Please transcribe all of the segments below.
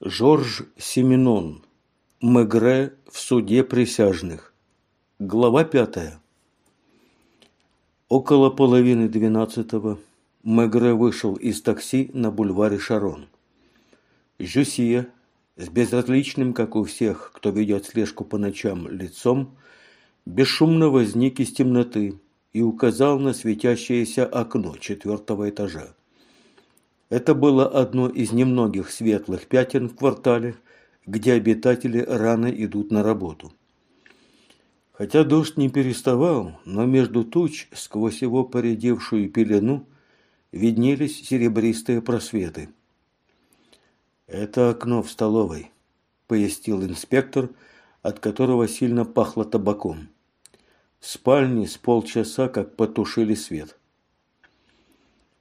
Жорж Семенон. Мегре в суде присяжных. Глава пятая. Около половины двенадцатого Мегре вышел из такси на бульваре Шарон. Жюсье, с безразличным, как у всех, кто ведет слежку по ночам, лицом, бесшумно возник из темноты и указал на светящееся окно четвертого этажа. Это было одно из немногих светлых пятен в квартале, где обитатели рано идут на работу. Хотя дождь не переставал, но между туч, сквозь его поредевшую пелену, виднелись серебристые просветы. «Это окно в столовой», – пояснил инспектор, от которого сильно пахло табаком. В спальне с полчаса как потушили свет.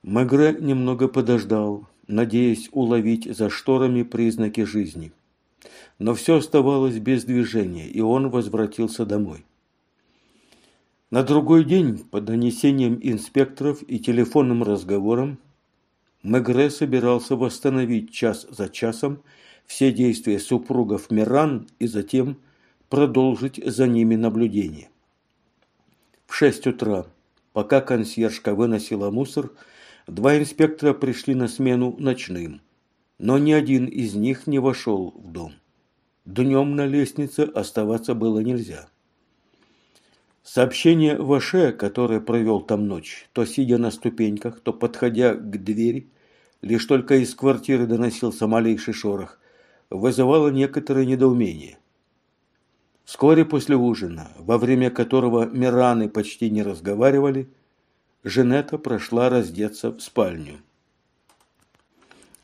Мегре немного подождал, надеясь уловить за шторами признаки жизни. Но все оставалось без движения, и он возвратился домой. На другой день, по донесениям инспекторов и телефонным разговорам, Мегре собирался восстановить час за часом все действия супругов Миран и затем продолжить за ними наблюдение. В шесть утра, пока консьержка выносила мусор, Два инспектора пришли на смену ночным, но ни один из них не вошел в дом. Днем на лестнице оставаться было нельзя. Сообщение Ваше, которое провел там ночь, то сидя на ступеньках, то подходя к двери, лишь только из квартиры доносился малейший шорох, вызывало некоторое недоумение. Вскоре после ужина, во время которого Мираны почти не разговаривали, Женета прошла раздеться в спальню.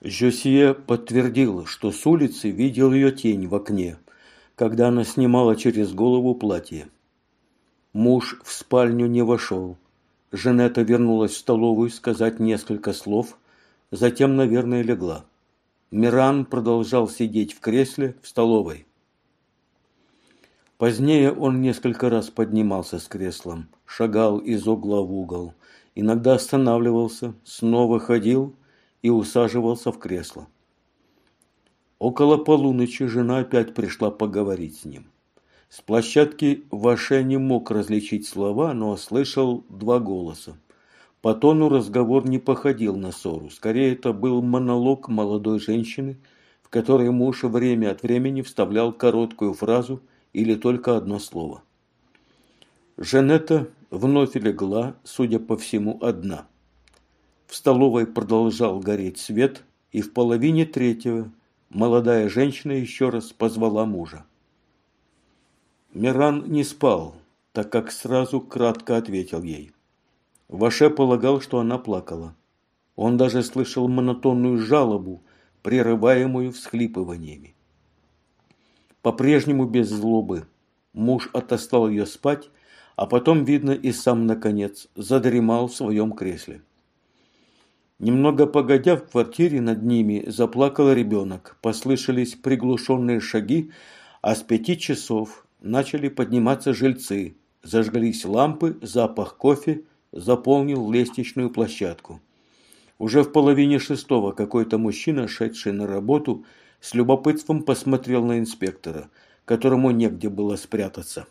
Жосье подтвердил, что с улицы видел ее тень в окне, когда она снимала через голову платье. Муж в спальню не вошел. Женета вернулась в столовую сказать несколько слов, затем, наверное, легла. Миран продолжал сидеть в кресле в столовой. Позднее он несколько раз поднимался с креслом, шагал из угла в угол, иногда останавливался, снова ходил и усаживался в кресло. Около полуночи жена опять пришла поговорить с ним. С площадки Ваше не мог различить слова, но слышал два голоса. По тону разговор не походил на ссору. Скорее, это был монолог молодой женщины, в который муж время от времени вставлял короткую фразу или только одно слово. Жанетта вновь легла, судя по всему, одна. В столовой продолжал гореть свет, и в половине третьего молодая женщина еще раз позвала мужа. Миран не спал, так как сразу кратко ответил ей. Ваше полагал, что она плакала. Он даже слышал монотонную жалобу, прерываемую всхлипываниями. По-прежнему без злобы муж отослал ее спать а потом, видно, и сам, наконец, задремал в своем кресле. Немного погодя в квартире над ними заплакал ребенок, послышались приглушенные шаги, а с пяти часов начали подниматься жильцы, зажглись лампы, запах кофе заполнил лестничную площадку. Уже в половине шестого какой-то мужчина, шедший на работу, с любопытством посмотрел на инспектора, которому негде было спрятаться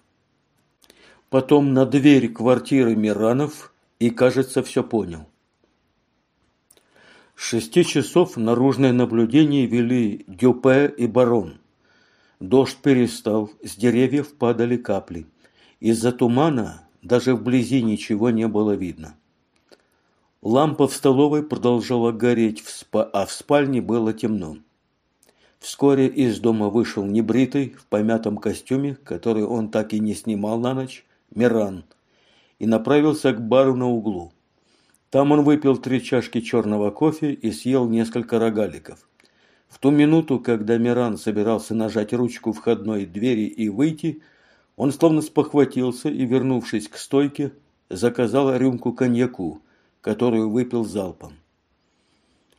потом на дверь квартиры Миранов и, кажется, все понял. С шести часов наружное наблюдение вели Дюпе и Барон. Дождь перестал, с деревьев падали капли. Из-за тумана даже вблизи ничего не было видно. Лампа в столовой продолжала гореть, а в спальне было темно. Вскоре из дома вышел небритый, в помятом костюме, который он так и не снимал на ночь, Миран, и направился к бару на углу. Там он выпил три чашки черного кофе и съел несколько рогаликов. В ту минуту, когда Миран собирался нажать ручку входной двери и выйти, он словно спохватился и, вернувшись к стойке, заказал рюмку коньяку, которую выпил залпом.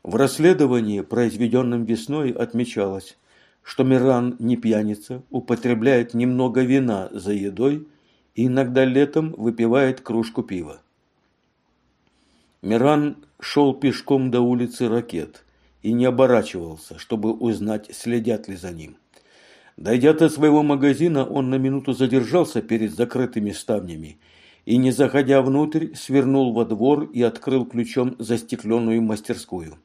В расследовании, произведенном весной, отмечалось, что Миран не пьяница, употребляет немного вина за едой и иногда летом выпивает кружку пива. Миран шел пешком до улицы Ракет и не оборачивался, чтобы узнать, следят ли за ним. Дойдя до своего магазина, он на минуту задержался перед закрытыми ставнями и, не заходя внутрь, свернул во двор и открыл ключом застекленную мастерскую.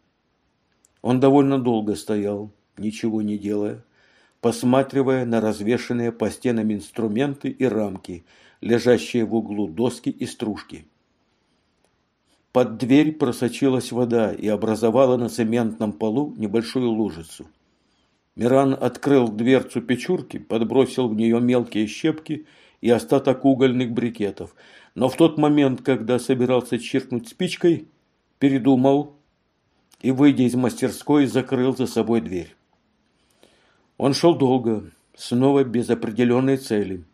Он довольно долго стоял, ничего не делая, посматривая на развешанные по стенам инструменты и рамки, лежащие в углу доски и стружки. Под дверь просочилась вода и образовала на цементном полу небольшую лужицу. Миран открыл дверцу печурки, подбросил в нее мелкие щепки и остаток угольных брикетов. Но в тот момент, когда собирался чиркнуть спичкой, передумал и, выйдя из мастерской, закрыл за собой дверь. Он шел долго, снова без определенной цели.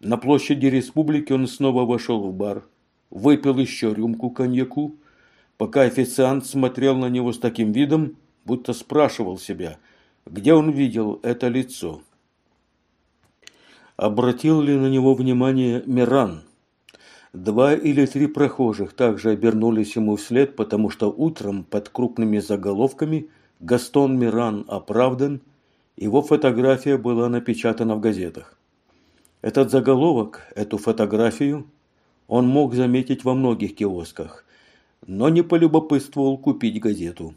На площади республики он снова вошел в бар – выпил еще рюмку коньяку, пока официант смотрел на него с таким видом, будто спрашивал себя, где он видел это лицо. Обратил ли на него внимание Миран? Два или три прохожих также обернулись ему вслед, потому что утром под крупными заголовками «Гастон Миран оправдан» его фотография была напечатана в газетах. Этот заголовок, эту фотографию он мог заметить во многих киосках, но не полюбопытствовал купить газету.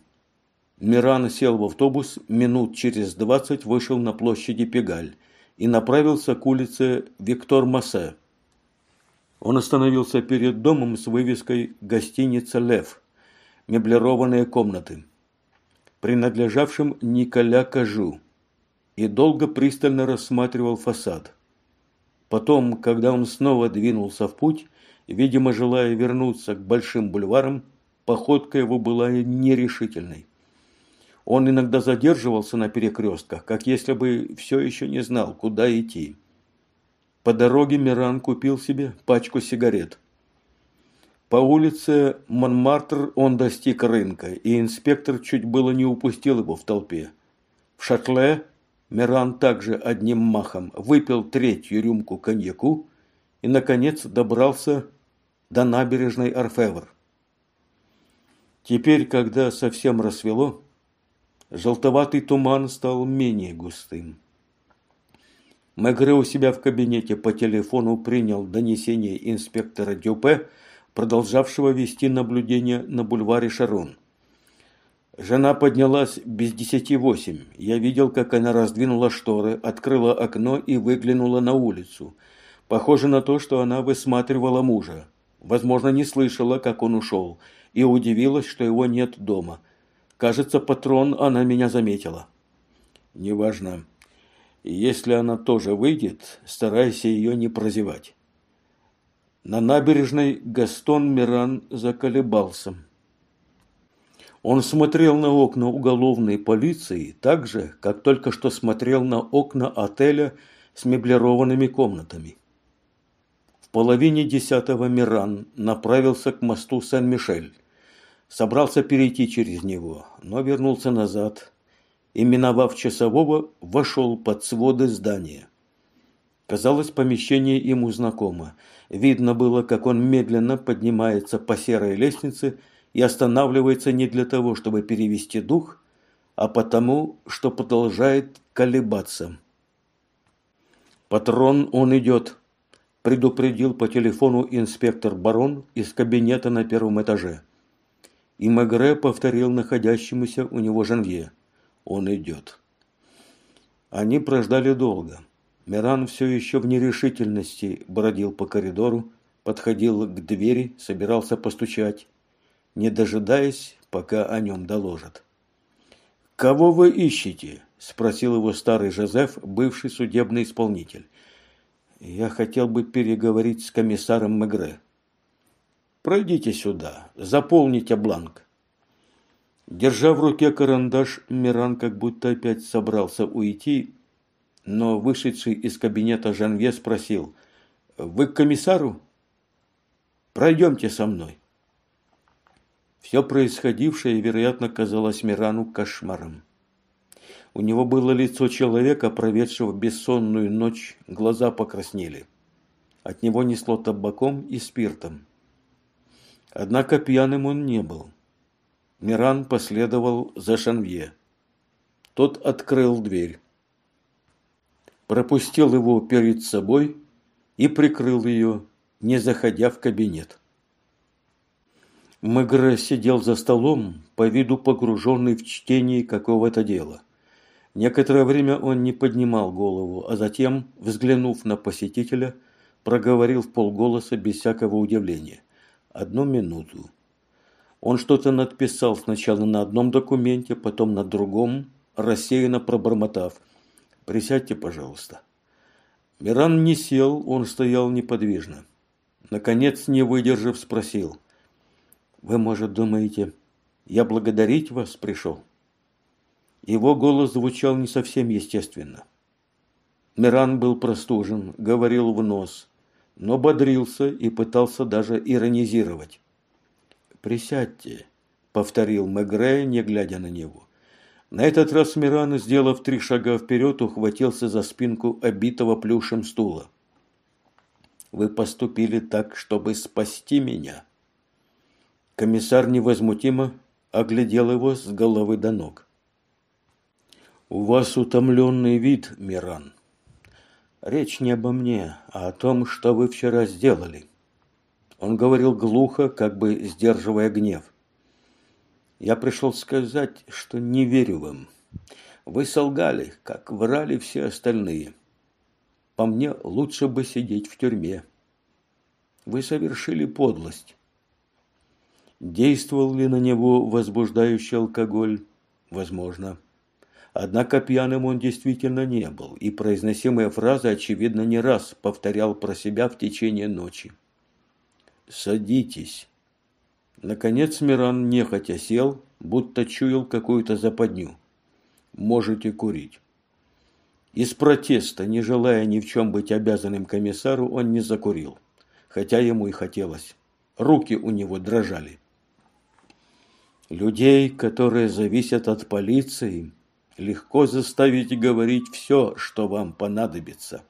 Миран сел в автобус, минут через двадцать вышел на площади Пегаль и направился к улице Виктор Массе. Он остановился перед домом с вывеской «Гостиница Лев», меблированные комнаты, принадлежавшим Николя Кажу, и долго пристально рассматривал фасад. Потом, когда он снова двинулся в путь, Видимо, желая вернуться к большим бульварам, походка его была нерешительной. Он иногда задерживался на перекрестках, как если бы все еще не знал, куда идти. По дороге Миран купил себе пачку сигарет. По улице Монмартр он достиг рынка, и инспектор чуть было не упустил его в толпе. В Шатле Миран также одним махом выпил третью рюмку коньяку и, наконец, добрался до набережной Орфевр. Теперь, когда совсем рассвело, желтоватый туман стал менее густым. Мегре у себя в кабинете по телефону принял донесение инспектора Дюпе, продолжавшего вести наблюдение на бульваре Шарон. Жена поднялась без десяти восемь. Я видел, как она раздвинула шторы, открыла окно и выглянула на улицу. Похоже на то, что она высматривала мужа. Возможно, не слышала, как он ушел, и удивилась, что его нет дома. Кажется, патрон она меня заметила. Неважно. Если она тоже выйдет, старайся ее не прозевать. На набережной Гастон Миран заколебался. Он смотрел на окна уголовной полиции так же, как только что смотрел на окна отеля с меблированными комнатами. В половине десятого Миран направился к мосту Сен-Мишель. Собрался перейти через него, но вернулся назад и, миновав часового, вошел под своды здания. Казалось, помещение ему знакомо. Видно было, как он медленно поднимается по серой лестнице и останавливается не для того, чтобы перевести дух, а потому, что продолжает колебаться. «Патрон, он идет», предупредил по телефону инспектор Барон из кабинета на первом этаже. И Мегре повторил находящемуся у него Жанвье. Он идет. Они прождали долго. Миран все еще в нерешительности бродил по коридору, подходил к двери, собирался постучать, не дожидаясь, пока о нем доложат. «Кого вы ищете?» – спросил его старый Жозеф, бывший судебный исполнитель. Я хотел бы переговорить с комиссаром Мегре. Пройдите сюда, заполните бланк. Держа в руке карандаш, Миран как будто опять собрался уйти, но вышедший из кабинета Жанве спросил, «Вы к комиссару? Пройдемте со мной». Все происходившее, вероятно, казалось Мирану кошмаром. У него было лицо человека, проведшего бессонную ночь, глаза покраснели. От него несло табаком и спиртом. Однако пьяным он не был. Миран последовал за Шанвье. Тот открыл дверь. Пропустил его перед собой и прикрыл ее, не заходя в кабинет. Мегре сидел за столом, по виду погруженный в чтение какого-то дела. Некоторое время он не поднимал голову, а затем, взглянув на посетителя, проговорил в полголоса без всякого удивления. «Одну минуту». Он что-то надписал сначала на одном документе, потом на другом, рассеянно пробормотав. «Присядьте, пожалуйста». Миран не сел, он стоял неподвижно. Наконец, не выдержав, спросил. «Вы, может, думаете, я благодарить вас пришел?» Его голос звучал не совсем естественно. Миран был простужен, говорил в нос, но бодрился и пытался даже иронизировать. «Присядьте», — повторил Мегре, не глядя на него. На этот раз Миран, сделав три шага вперед, ухватился за спинку обитого плюшем стула. «Вы поступили так, чтобы спасти меня». Комиссар невозмутимо оглядел его с головы до ног. «У вас утомленный вид, Миран. Речь не обо мне, а о том, что вы вчера сделали. Он говорил глухо, как бы сдерживая гнев. «Я пришел сказать, что не верю вам. Вы солгали, как врали все остальные. По мне, лучше бы сидеть в тюрьме. Вы совершили подлость». Действовал ли на него возбуждающий алкоголь? Возможно. Однако пьяным он действительно не был, и произносимые фразы, очевидно, не раз повторял про себя в течение ночи. «Садитесь». Наконец Миран нехотя сел, будто чуял какую-то западню. «Можете курить». Из протеста, не желая ни в чем быть обязанным комиссару, он не закурил, хотя ему и хотелось. Руки у него дрожали. Людей, которые зависят от полиции, легко заставить говорить все, что вам понадобится.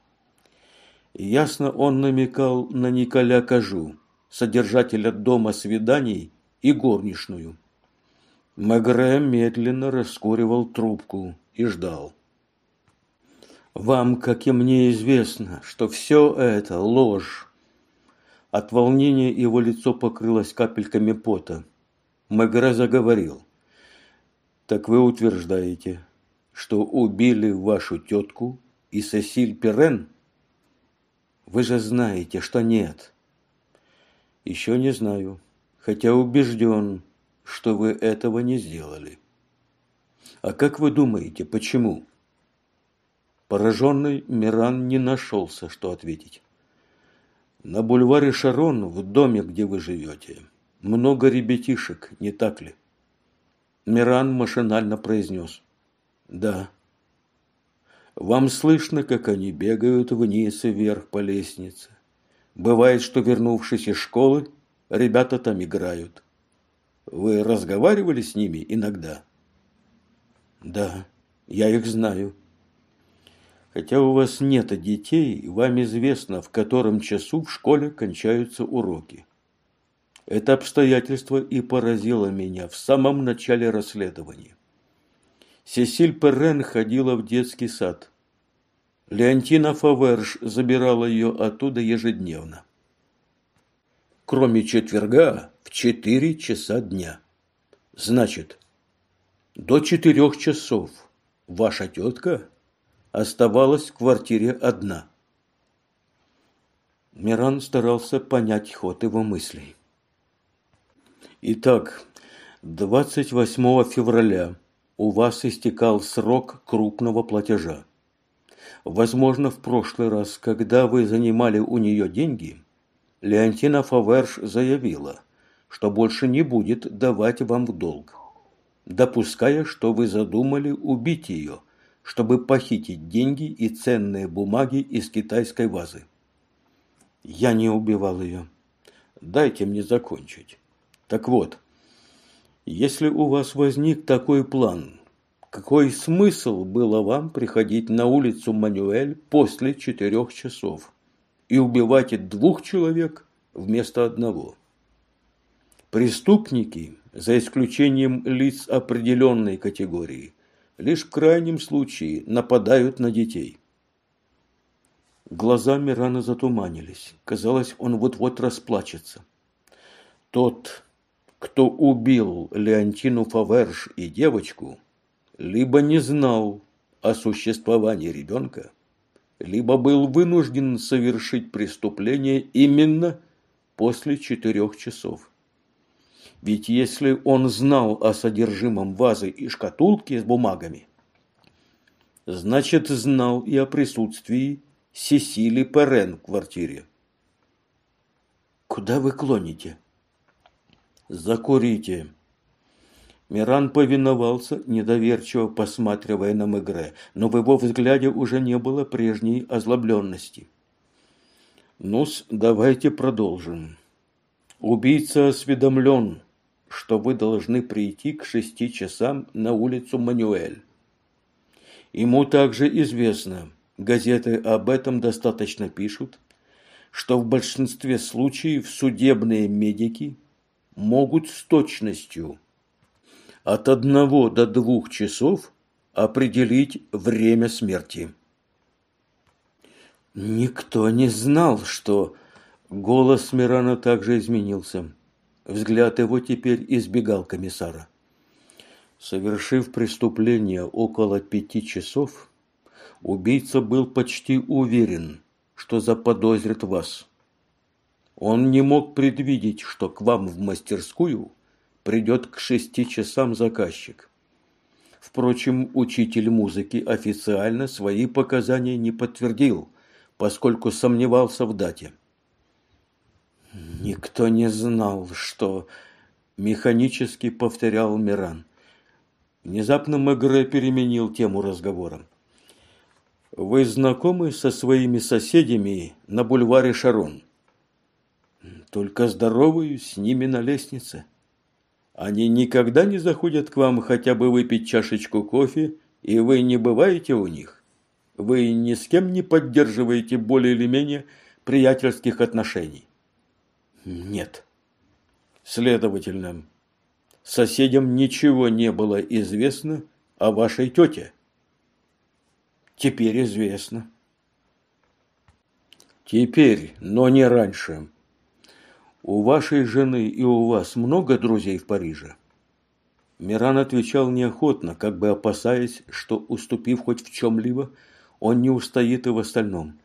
Ясно он намекал на Николя Кажу, содержателя дома свиданий и горничную. Мегре медленно раскуривал трубку и ждал. «Вам, как и мне, известно, что все это ложь». От волнения его лицо покрылось капельками пота. Мегре заговорил. «Так вы утверждаете, что убили вашу тетку и Сесиль Перен? Вы же знаете, что нет. Еще не знаю, хотя убежден, что вы этого не сделали. А как вы думаете, почему? Пораженный Миран не нашелся, что ответить. На бульваре Шарон, в доме, где вы живете, много ребятишек, не так ли? Миран машинально произнес. Да. Вам слышно, как они бегают вниз и вверх по лестнице? Бывает, что, вернувшись из школы, ребята там играют. Вы разговаривали с ними иногда? Да, я их знаю. Хотя у вас нет детей, вам известно, в котором часу в школе кончаются уроки. Это обстоятельство и поразило меня в самом начале расследования. Сесиль Перрен ходила в детский сад. Леонтина Фаверш забирала ее оттуда ежедневно. Кроме четверга в четыре часа дня. Значит, до четырех часов ваша тетка оставалась в квартире одна. Миран старался понять ход его мыслей. Итак, 28 февраля у вас истекал срок крупного платежа. Возможно, в прошлый раз, когда вы занимали у нее деньги, Леонтина Фаверш заявила, что больше не будет давать вам в долг, допуская, что вы задумали убить ее, чтобы похитить деньги и ценные бумаги из китайской вазы. Я не убивал ее. Дайте мне закончить. Так вот, если у вас возник такой план, какой смысл было вам приходить на улицу Манюэль после четырех часов и убивать двух человек вместо одного? Преступники за исключением лиц определенной категории, лишь в крайнем случае нападают на детей. Глаза Мирана затуманились. Казалось, он вот-вот расплачется. Тот, кто убил Леонтину Фаверш и девочку, либо не знал о существовании ребенка, либо был вынужден совершить преступление именно после четырех часов. Ведь если он знал о содержимом вазы и шкатулки с бумагами, значит знал и о присутствии Сесили Перен в квартире. «Куда вы клоните?» «Закурите». Миран повиновался, недоверчиво посматривая на Мегре, но в его взгляде уже не было прежней озлобленности. «Ну-с, давайте продолжим. Убийца осведомлен, что вы должны прийти к шести часам на улицу Мануэль. Ему также известно, газеты об этом достаточно пишут, что в большинстве случаев судебные медики могут с точностью от одного до двух часов определить время смерти. Никто не знал, что голос Мирана также изменился. Взгляд его теперь избегал комиссара. Совершив преступление около пяти часов, убийца был почти уверен, что заподозрит вас. Он не мог предвидеть, что к вам в мастерскую придет к шести часам заказчик. Впрочем, учитель музыки официально свои показания не подтвердил, поскольку сомневался в дате. Никто не знал, что механически повторял Миран. Внезапно Мегре переменил тему разговора. Вы знакомы со своими соседями на бульваре Шарон? Только здороваюсь с ними на лестнице. Они никогда не заходят к вам хотя бы выпить чашечку кофе, и вы не бываете у них. Вы ни с кем не поддерживаете более или менее приятельских отношений. Нет. Следовательно, соседям ничего не было известно о вашей тете теперь известно. Теперь, но не раньше. У вашей жены и у вас много друзей в Париже? Миран отвечал неохотно, как бы опасаясь, что, уступив хоть в чем-либо, он не устоит и в остальном.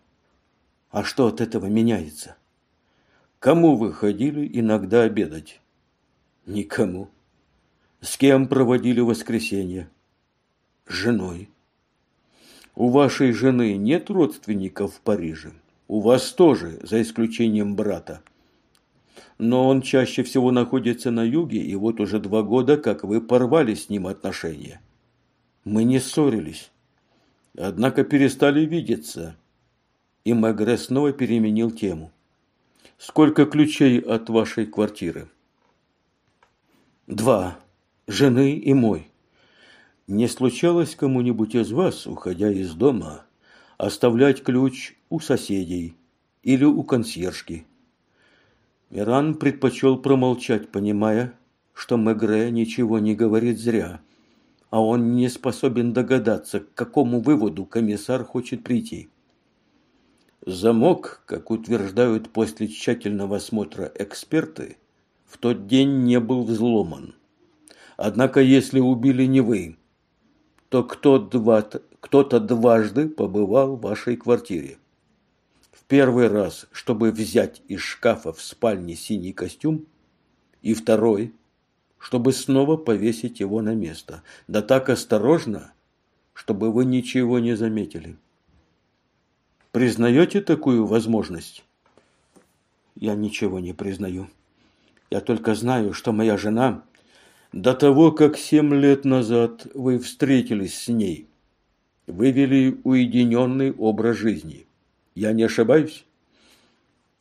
А что от этого меняется? Кому вы ходили иногда обедать? Никому. С кем проводили воскресенье? С женой. У вашей жены нет родственников в Париже? У вас тоже, за исключением брата. Но он чаще всего находится на юге, и вот уже два года, как вы порвали с ним отношения. Мы не ссорились. Однако перестали видеться. И Мегре снова переменил тему. Сколько ключей от вашей квартиры? Два. Жены и мой. Не случалось кому-нибудь из вас, уходя из дома, оставлять ключ у соседей или у консьержки? Миран предпочел промолчать, понимая, что Мегре ничего не говорит зря, а он не способен догадаться, к какому выводу комиссар хочет прийти. Замок, как утверждают после тщательного осмотра эксперты, в тот день не был взломан. Однако, если убили не вы, то кто-то дважды побывал в вашей квартире. Первый раз, чтобы взять из шкафа в спальне синий костюм, и второй, чтобы снова повесить его на место. Да так осторожно, чтобы вы ничего не заметили. Признаете такую возможность? Я ничего не признаю. Я только знаю, что моя жена до того, как семь лет назад вы встретились с ней, вы вели уединенный образ жизни. Я не ошибаюсь?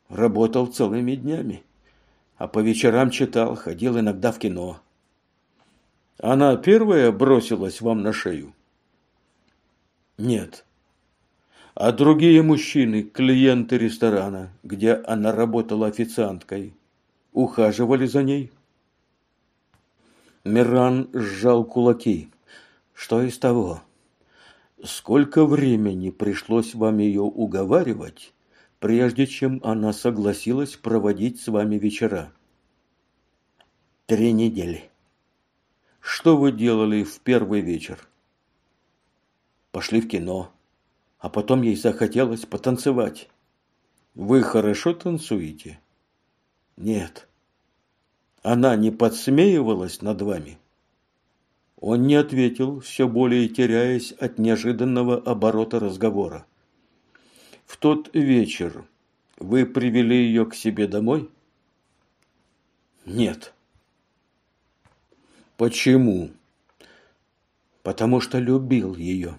Работал целыми днями, а по вечерам читал, ходил иногда в кино. Она первая бросилась вам на шею? Нет. А другие мужчины, клиенты ресторана, где она работала официанткой, ухаживали за ней? Миран сжал кулаки. Что из того? Сколько времени пришлось вам ее уговаривать, прежде чем она согласилась проводить с вами вечера? Три недели. Что вы делали в первый вечер? Пошли в кино, а потом ей захотелось потанцевать. Вы хорошо танцуете? Нет. Она не подсмеивалась над вами? Он не ответил, все более теряясь от неожиданного оборота разговора. В тот вечер вы привели ее к себе домой? Нет. Почему? Потому что любил ее.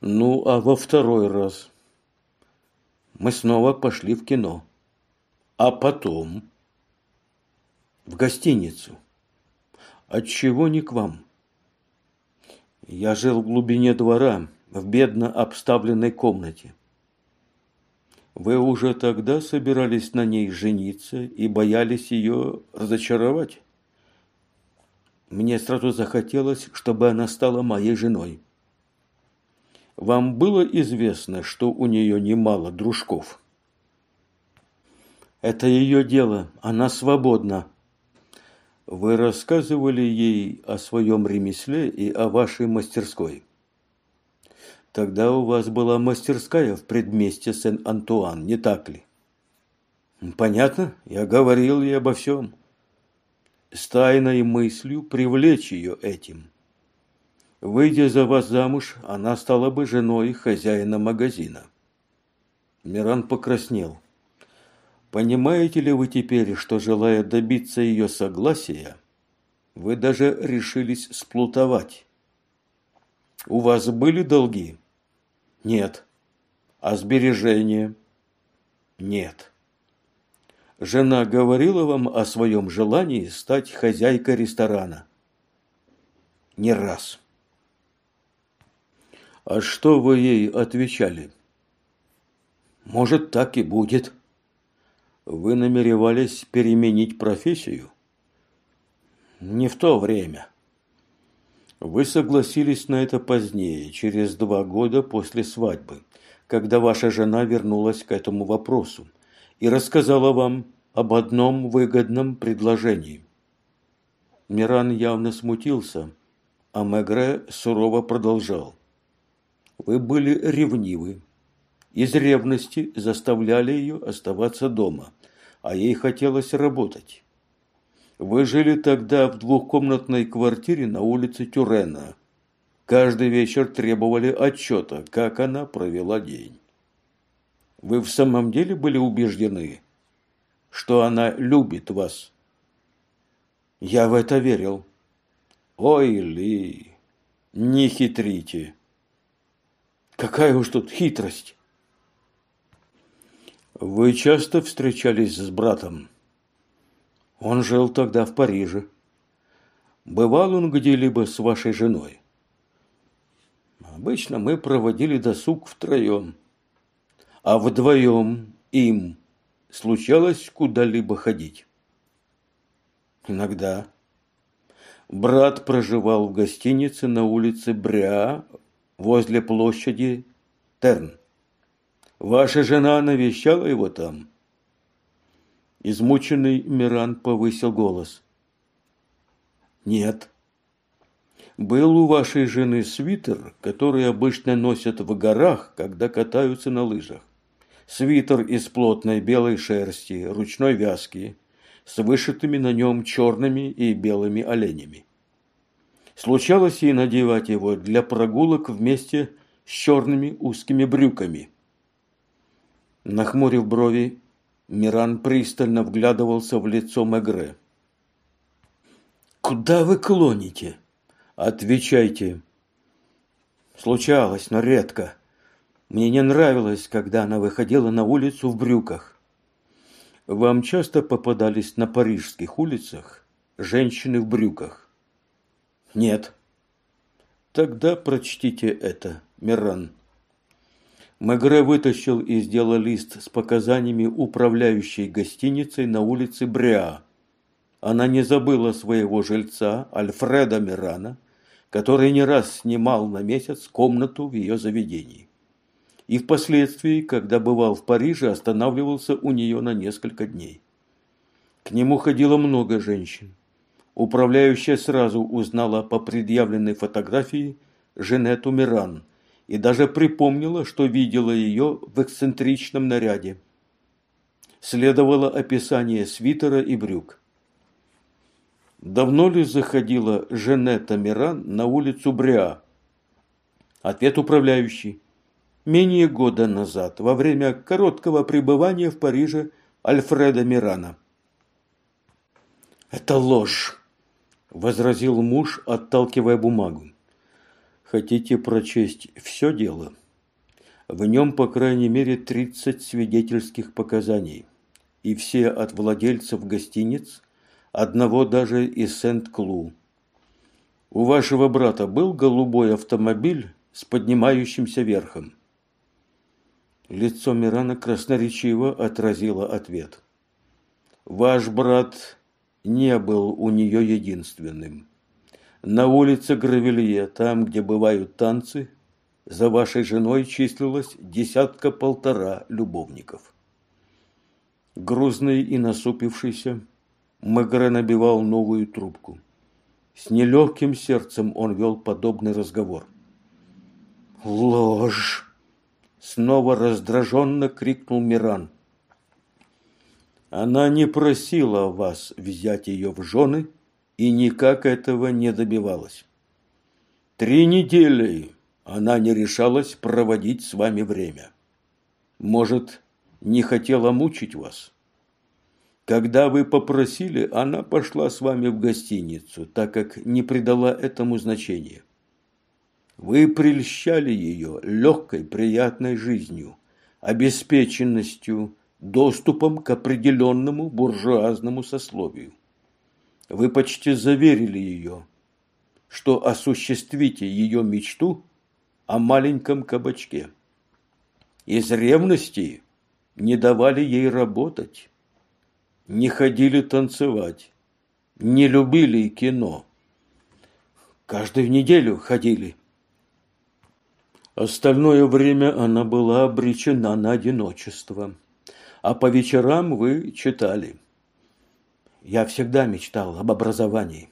Ну, а во второй раз мы снова пошли в кино. А потом в гостиницу. Отчего не к вам? Я жил в глубине двора, в бедно обставленной комнате. Вы уже тогда собирались на ней жениться и боялись ее разочаровать? Мне сразу захотелось, чтобы она стала моей женой. Вам было известно, что у нее немало дружков? Это ее дело, она свободна. Вы рассказывали ей о своем ремесле и о вашей мастерской. Тогда у вас была мастерская в предместе Сен-Антуан, не так ли? Понятно, я говорил ей обо всем с тайной мыслью привлечь ее этим. Выйдя за вас замуж, она стала бы женой хозяина магазина. Миран покраснел. Понимаете ли вы теперь, что, желая добиться ее согласия, вы даже решились сплутовать? У вас были долги? Нет. А сбережения? Нет. Жена говорила вам о своем желании стать хозяйкой ресторана? Не раз. А что вы ей отвечали? Может, так и будет. Вы намеревались переменить профессию? Не в то время. Вы согласились на это позднее, через два года после свадьбы, когда ваша жена вернулась к этому вопросу и рассказала вам об одном выгодном предложении. Миран явно смутился, а Мегре сурово продолжал. Вы были ревнивы. Из ревности заставляли ее оставаться дома, а ей хотелось работать. Вы жили тогда в двухкомнатной квартире на улице Тюрена. Каждый вечер требовали отчета, как она провела день. Вы в самом деле были убеждены, что она любит вас? Я в это верил. Ой, Ли, не хитрите. Какая уж тут хитрость. Вы часто встречались с братом? Он жил тогда в Париже. Бывал он где-либо с вашей женой? Обычно мы проводили досуг втроем а вдвоем им случалось куда-либо ходить? Иногда. Брат проживал в гостинице на улице Бря возле площади Терн. Ваша жена навещала его там? Измученный Миран повысил голос. Нет. Был у вашей жены свитер, который обычно носят в горах, когда катаются на лыжах свитер из плотной белой шерсти, ручной вязки, с вышитыми на нем черными и белыми оленями. Случалось ей надевать его для прогулок вместе с черными узкими брюками. Нахмурив брови, Миран пристально вглядывался в лицо Мегре. «Куда вы клоните?» «Отвечайте». «Случалось, но редко. Мне не нравилось, когда она выходила на улицу в брюках. Вам часто попадались на парижских улицах женщины в брюках? Нет. Тогда прочтите это, Миран. Мегре вытащил из дела лист с показаниями управляющей гостиницей на улице Бриа. она не забыла своего жильца Альфреда Мирана, который не раз снимал на месяц комнату в ее заведении. И впоследствии, когда бывал в Париже, останавливался у нее на несколько дней. К нему ходило много женщин. Управляющая сразу узнала по предъявленной фотографии Женету Миран и даже припомнила, что видела ее в эксцентричном наряде. Следовало описание свитера и брюк. Давно ли заходила Женета Миран на улицу Бриа? Ответ управляющий. Менее года назад, во время короткого пребывания в Париже Альфреда Мирана. «Это ложь!» – возразил муж, отталкивая бумагу. «Хотите прочесть все дело?» В нем, по крайней мере, 30 свидетельских показаний, и все от владельцев гостиниц, одного даже из Сент-Клу. У вашего брата был голубой автомобиль с поднимающимся верхом? Лицо Мирана красноречиво отразило ответ. Ваш брат не был у нее единственным. На улице Гравелье, там, где бывают танцы, за вашей женой числилось десятка-полтора любовников. Грузный и насупившийся, Мегре набивал новую трубку. С нелегким сердцем он вел подобный разговор. «Ложь!» Снова раздраженно крикнул Миран. Она не просила вас взять ее в жены и никак этого не добивалась. Три недели она не решалась проводить с вами время. Может, не хотела мучить вас? Когда вы попросили, она пошла с вами в гостиницу, так как не придала этому значения. Вы прельщали ее легкой, приятной жизнью, обеспеченностью, доступом к определенному буржуазному сословию. Вы почти заверили ее, что осуществите ее мечту о маленьком кабачке. Из ревности не давали ей работать не ходили танцевать, не любили кино. Каждую неделю ходили. Остальное время она была обречена на одиночество. А по вечерам вы читали. Я всегда мечтал об образовании.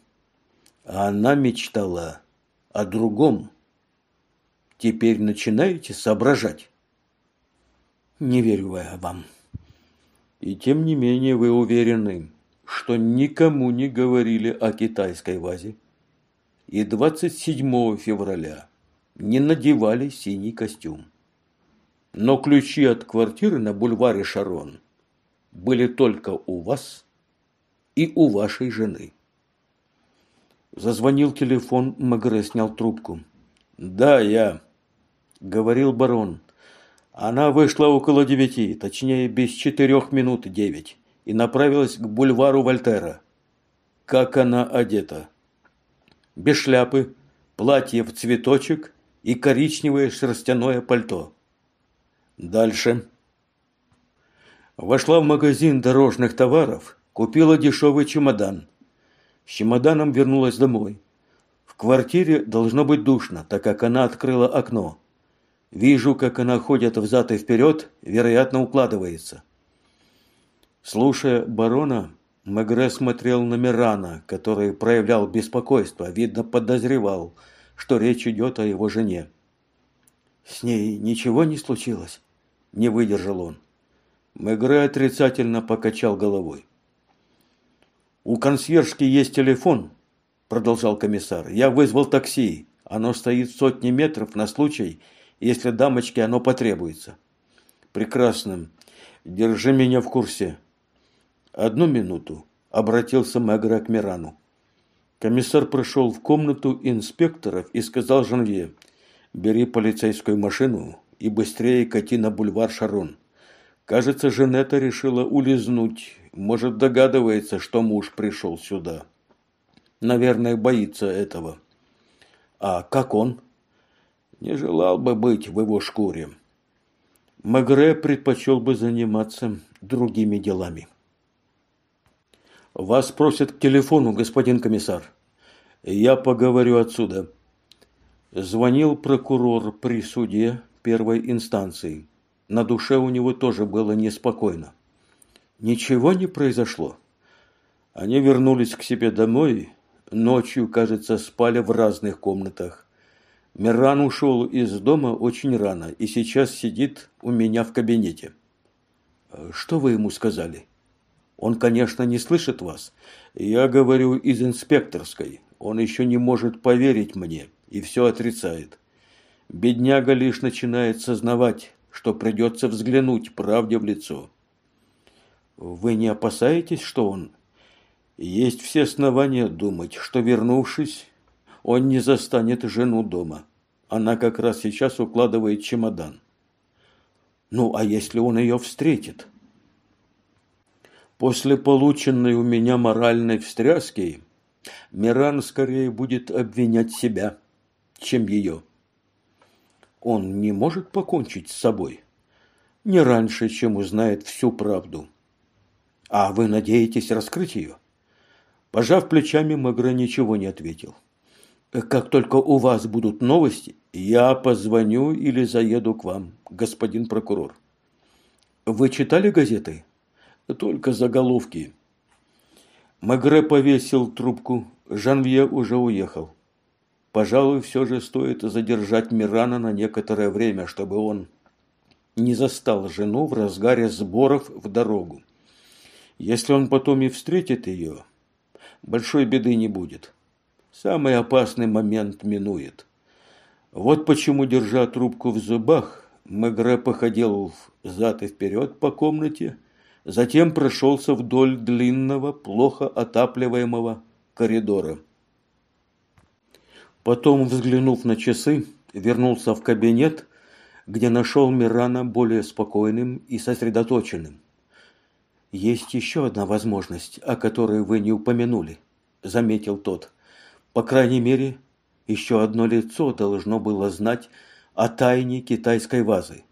А она мечтала о другом. Теперь начинаете соображать? Не верю я вам. И тем не менее вы уверены, что никому не говорили о китайской вазе. И 27 февраля не надевали синий костюм. Но ключи от квартиры на бульваре Шарон были только у вас и у вашей жены. Зазвонил телефон, Магре снял трубку. «Да, я», — говорил барон. Она вышла около девяти, точнее, без четырех минут девять, и направилась к бульвару Вольтера. Как она одета? Без шляпы, платье в цветочек и коричневое шерстяное пальто. Дальше. Вошла в магазин дорожных товаров, купила дешевый чемодан. С чемоданом вернулась домой. В квартире должно быть душно, так как она открыла окно. Вижу, как она ходит взад и вперед, вероятно, укладывается. Слушая барона, Мегре смотрел на Мирана, который проявлял беспокойство, видно, подозревал, что речь идет о его жене. «С ней ничего не случилось?» – не выдержал он. Мегре отрицательно покачал головой. «У консьержки есть телефон», – продолжал комиссар. «Я вызвал такси. Оно стоит сотни метров на случай, если дамочке оно потребуется. Прекрасно. Держи меня в курсе. Одну минуту. Обратился Мегре к Мирану. Комиссар пришел в комнату инспекторов и сказал Жанве, бери полицейскую машину и быстрее кати на бульвар Шарон. Кажется, Женета решила улизнуть. Может, догадывается, что муж пришел сюда. Наверное, боится этого. А как он? Не желал бы быть в его шкуре. Мегре предпочел бы заниматься другими делами. Вас просят к телефону, господин комиссар. Я поговорю отсюда. Звонил прокурор при суде первой инстанции. На душе у него тоже было неспокойно. Ничего не произошло. Они вернулись к себе домой. Ночью, кажется, спали в разных комнатах. Миран ушел из дома очень рано и сейчас сидит у меня в кабинете. Что вы ему сказали? Он, конечно, не слышит вас. Я говорю из инспекторской. Он еще не может поверить мне и все отрицает. Бедняга лишь начинает сознавать, что придется взглянуть правде в лицо. Вы не опасаетесь, что он... Есть все основания думать, что, вернувшись, он не застанет жену дома. Она как раз сейчас укладывает чемодан. Ну, а если он ее встретит? После полученной у меня моральной встряски Миран скорее будет обвинять себя чем ее. Он не может покончить с собой. Не раньше, чем узнает всю правду. А вы надеетесь раскрыть ее? Пожав плечами, Магра ничего не ответил. Как только у вас будут новости, я позвоню или заеду к вам, господин прокурор. Вы читали газеты? Только заголовки. Магре повесил трубку. Жанвье уже уехал. Пожалуй, все же стоит задержать Мирана на некоторое время, чтобы он не застал жену в разгаре сборов в дорогу. Если он потом и встретит ее, большой беды не будет. Самый опасный момент минует. Вот почему, держа трубку в зубах, Мегре походил взад и вперед по комнате, затем прошелся вдоль длинного, плохо отапливаемого коридора. Потом, взглянув на часы, вернулся в кабинет, где нашел Мирана более спокойным и сосредоточенным. «Есть еще одна возможность, о которой вы не упомянули», – заметил тот. «По крайней мере, еще одно лицо должно было знать о тайне китайской вазы».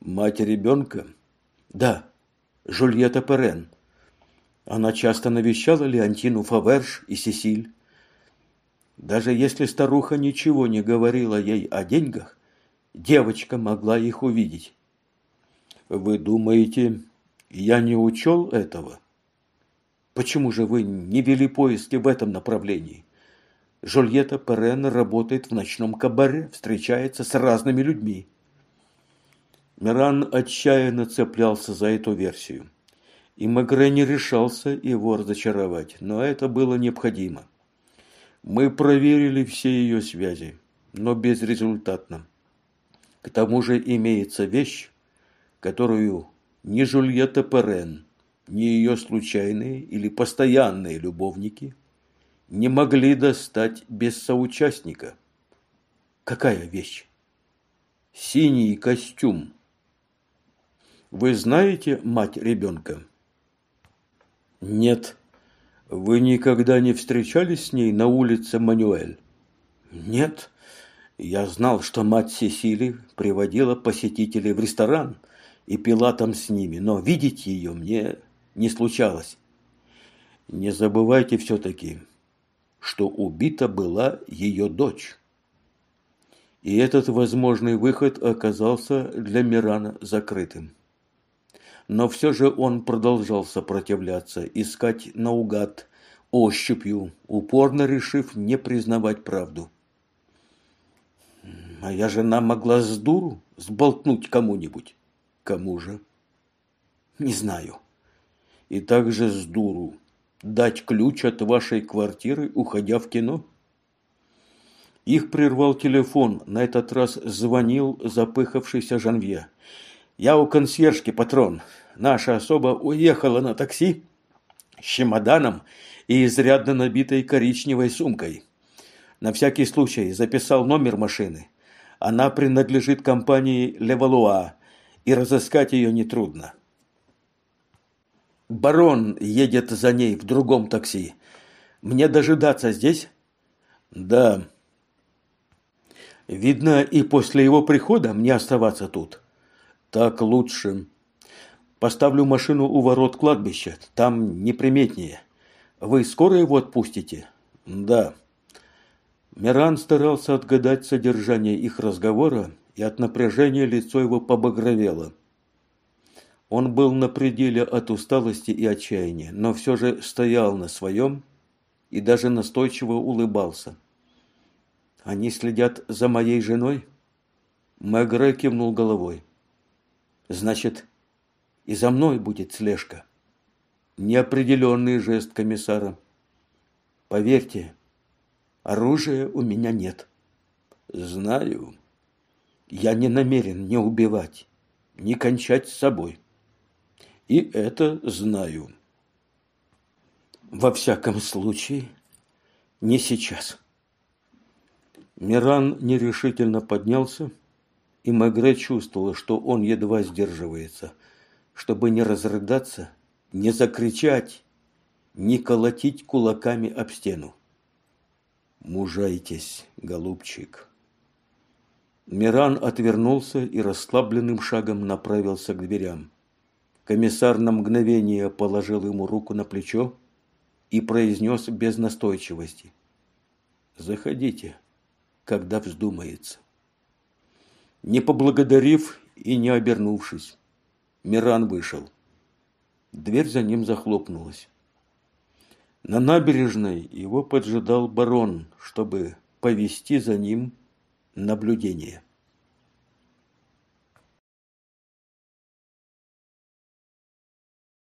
«Мать ребенка?» «Да, Жульетта Перен. Она часто навещала Леонтину Фаверш и Сесиль. Даже если старуха ничего не говорила ей о деньгах, девочка могла их увидеть. Вы думаете, я не учел этого? Почему же вы не вели поиски в этом направлении? Жульетта Перен работает в ночном кабаре, встречается с разными людьми. Миран отчаянно цеплялся за эту версию. И Магре не решался его разочаровать, но это было необходимо. Мы проверили все ее связи, но безрезультатно. К тому же имеется вещь, которую ни Жульетта Перен, ни ее случайные или постоянные любовники не могли достать без соучастника. Какая вещь? Синий костюм. Вы знаете мать ребенка? Нет. Вы никогда не встречались с ней на улице Мануэль? Нет. Я знал, что мать Сесили приводила посетителей в ресторан и пила там с ними, но видеть ее мне не случалось. Не забывайте все-таки, что убита была ее дочь. И этот возможный выход оказался для Мирана закрытым но все же он продолжал сопротивляться, искать наугад, ощупью, упорно решив не признавать правду. Моя жена могла с дуру сболтнуть кому-нибудь. Кому же? Не знаю. И также с дуру дать ключ от вашей квартиры, уходя в кино? Их прервал телефон. На этот раз звонил запыхавшийся Жанвье. Я у консьержки, патрон. Наша особа уехала на такси с чемоданом и изрядно набитой коричневой сумкой. На всякий случай записал номер машины. Она принадлежит компании «Левалуа», и разыскать ее нетрудно. Барон едет за ней в другом такси. Мне дожидаться здесь? Да. Видно, и после его прихода мне оставаться тут. Так лучше. Поставлю машину у ворот кладбища, там неприметнее. Вы скоро его отпустите? Да. Миран старался отгадать содержание их разговора, и от напряжения лицо его побагровело. Он был на пределе от усталости и отчаяния, но все же стоял на своем и даже настойчиво улыбался. «Они следят за моей женой?» Мегре кивнул головой. «Значит, и за мной будет слежка?» Неопределенный жест комиссара. «Поверьте, оружия у меня нет». «Знаю. Я не намерен не убивать, не кончать с собой. И это знаю». Во всяком случае, не сейчас. Миран нерешительно поднялся, и Мегре чувствовала, что он едва сдерживается, чтобы не разрыдаться, не закричать, не колотить кулаками об стену. «Мужайтесь, голубчик!» Миран отвернулся и расслабленным шагом направился к дверям. Комиссар на мгновение положил ему руку на плечо, и произнес без настойчивости. «Заходите, когда вздумается». Не поблагодарив и не обернувшись, Миран вышел. Дверь за ним захлопнулась. На набережной его поджидал барон, чтобы повести за ним наблюдение.